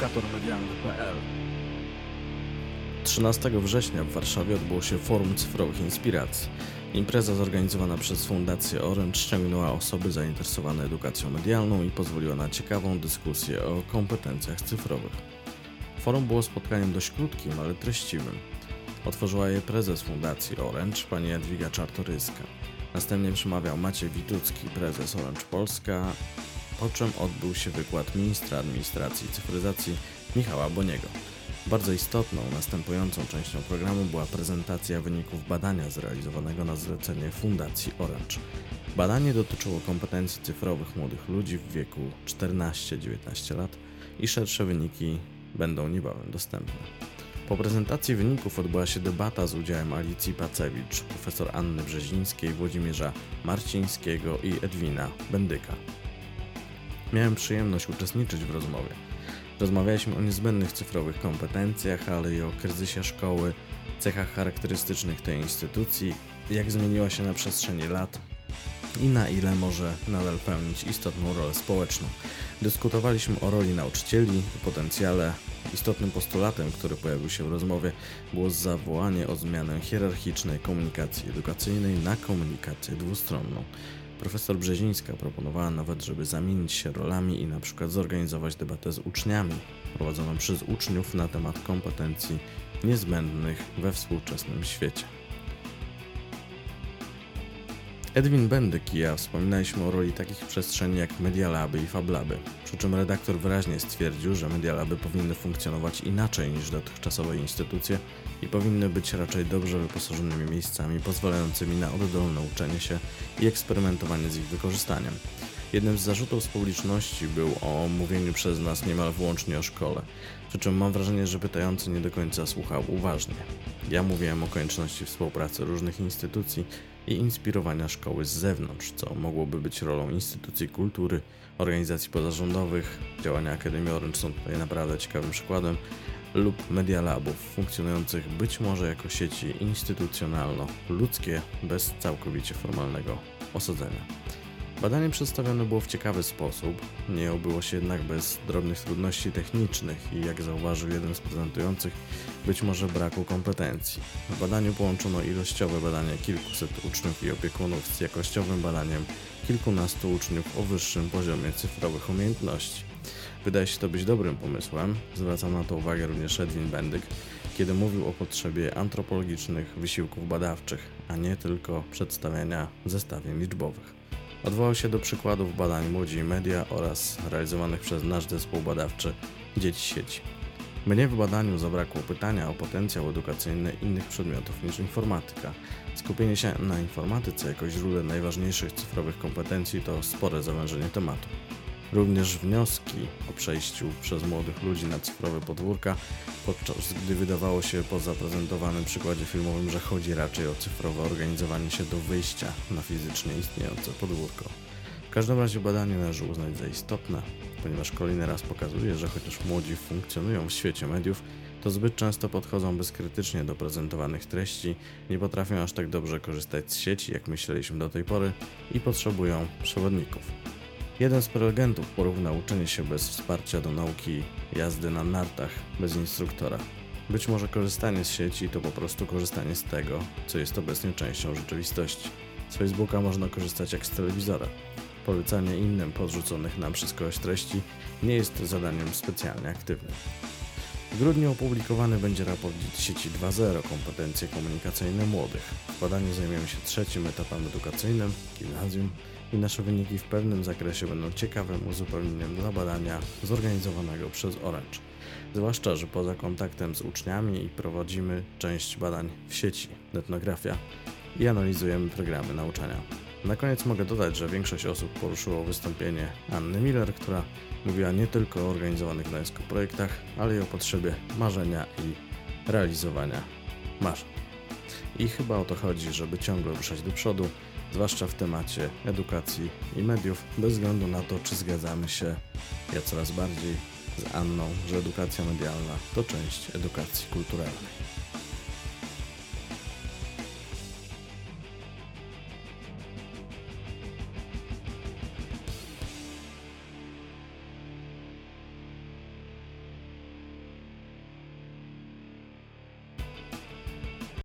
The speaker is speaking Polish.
edukatormedialny.pl 13 września w Warszawie odbyło się Forum Cyfrowych Inspiracji. Impreza zorganizowana przez Fundację Orange ściągnęła osoby zainteresowane edukacją medialną i pozwoliła na ciekawą dyskusję o kompetencjach cyfrowych. Forum było spotkaniem dość krótkim, ale treściwym. Otworzyła je prezes Fundacji Orange, pani Jadwiga Czartoryska. Następnie przemawiał Maciej Witucki, prezes Orange Polska, po czym odbył się wykład ministra administracji i cyfryzacji Michała Boniego. Bardzo istotną, następującą częścią programu była prezentacja wyników badania zrealizowanego na zlecenie Fundacji Orange. Badanie dotyczyło kompetencji cyfrowych młodych ludzi w wieku 14-19 lat i szersze wyniki będą niebawem dostępne. Po prezentacji wyników odbyła się debata z udziałem Alicji Pacewicz, profesor Anny Brzezińskiej, Włodzimierza Marcińskiego i Edwina Bendyka. Miałem przyjemność uczestniczyć w rozmowie. Rozmawialiśmy o niezbędnych cyfrowych kompetencjach, ale i o kryzysie szkoły, cechach charakterystycznych tej instytucji, jak zmieniła się na przestrzeni lat i na ile może nadal pełnić istotną rolę społeczną. Dyskutowaliśmy o roli nauczycieli potencjale. Istotnym postulatem, który pojawił się w rozmowie, było zawołanie o zmianę hierarchicznej komunikacji edukacyjnej na komunikację dwustronną. Profesor Brzezińska proponowała nawet, żeby zamienić się rolami i na przykład zorganizować debatę z uczniami, prowadzoną przez uczniów na temat kompetencji niezbędnych we współczesnym świecie. Edwin Bendyk i ja wspominaliśmy o roli takich przestrzeni jak Medialaby i Fablaby, przy czym redaktor wyraźnie stwierdził, że Medialaby powinny funkcjonować inaczej niż dotychczasowe instytucje i powinny być raczej dobrze wyposażonymi miejscami pozwalającymi na oddolne uczenie się i eksperymentowanie z ich wykorzystaniem. Jednym z zarzutów z publiczności był o mówieniu przez nas niemal wyłącznie o szkole, przy czym mam wrażenie, że pytający nie do końca słuchał uważnie. Ja mówiłem o konieczności współpracy różnych instytucji i inspirowania szkoły z zewnątrz, co mogłoby być rolą instytucji kultury, organizacji pozarządowych. Działania Akademii Orange są tutaj naprawdę ciekawym przykładem, lub media labów funkcjonujących być może jako sieci instytucjonalno-ludzkie bez całkowicie formalnego osadzenia. Badanie przedstawione było w ciekawy sposób, nie obyło się jednak bez drobnych trudności technicznych i jak zauważył jeden z prezentujących, być może braku kompetencji. W badaniu połączono ilościowe badanie kilkuset uczniów i opiekunów z jakościowym badaniem kilkunastu uczniów o wyższym poziomie cyfrowych umiejętności. Wydaje się to być dobrym pomysłem, zwracam na to uwagę również Edwin Bendyk, kiedy mówił o potrzebie antropologicznych wysiłków badawczych, a nie tylko przedstawiania zestawień liczbowych. Odwołał się do przykładów badań Młodzi i Media oraz realizowanych przez nasz zespół badawczy Dzieci Sieci. Mnie w badaniu zabrakło pytania o potencjał edukacyjny innych przedmiotów niż informatyka. Skupienie się na informatyce jako źródle najważniejszych cyfrowych kompetencji to spore zawężenie tematu. Również wnioski o przejściu przez młodych ludzi na cyfrowe podwórka, podczas gdy wydawało się po zaprezentowanym przykładzie filmowym, że chodzi raczej o cyfrowe organizowanie się do wyjścia na fizycznie istniejące podwórko. W każdym razie badanie należy uznać za istotne, ponieważ kolejny raz pokazuje, że chociaż młodzi funkcjonują w świecie mediów, to zbyt często podchodzą bezkrytycznie do prezentowanych treści, nie potrafią aż tak dobrze korzystać z sieci, jak myśleliśmy do tej pory i potrzebują przewodników. Jeden z prelegentów porównał uczenie się bez wsparcia do nauki jazdy na nartach bez instruktora. Być może korzystanie z sieci to po prostu korzystanie z tego, co jest obecnie częścią rzeczywistości. Z Facebooka można korzystać jak z telewizora. Polecanie innym podrzuconych nam przez kogoś treści nie jest zadaniem specjalnie aktywnym. W grudniu opublikowany będzie raport sieci 2.0 kompetencje komunikacyjne młodych. W badaniu zajmiemy się trzecim etapem edukacyjnym, gimnazjum, i nasze wyniki w pewnym zakresie będą ciekawym uzupełnieniem dla badania zorganizowanego przez Orange. Zwłaszcza, że poza kontaktem z uczniami prowadzimy część badań w sieci, etnografia i analizujemy programy nauczania. Na koniec mogę dodać, że większość osób poruszyło wystąpienie Anny Miller, która mówiła nie tylko o organizowanych na ESCO projektach, ale i o potrzebie marzenia i realizowania marzeń. I chyba o to chodzi, żeby ciągle ruszać do przodu, zwłaszcza w temacie edukacji i mediów, bez względu na to, czy zgadzamy się, ja coraz bardziej z Anną, że edukacja medialna to część edukacji kulturalnej.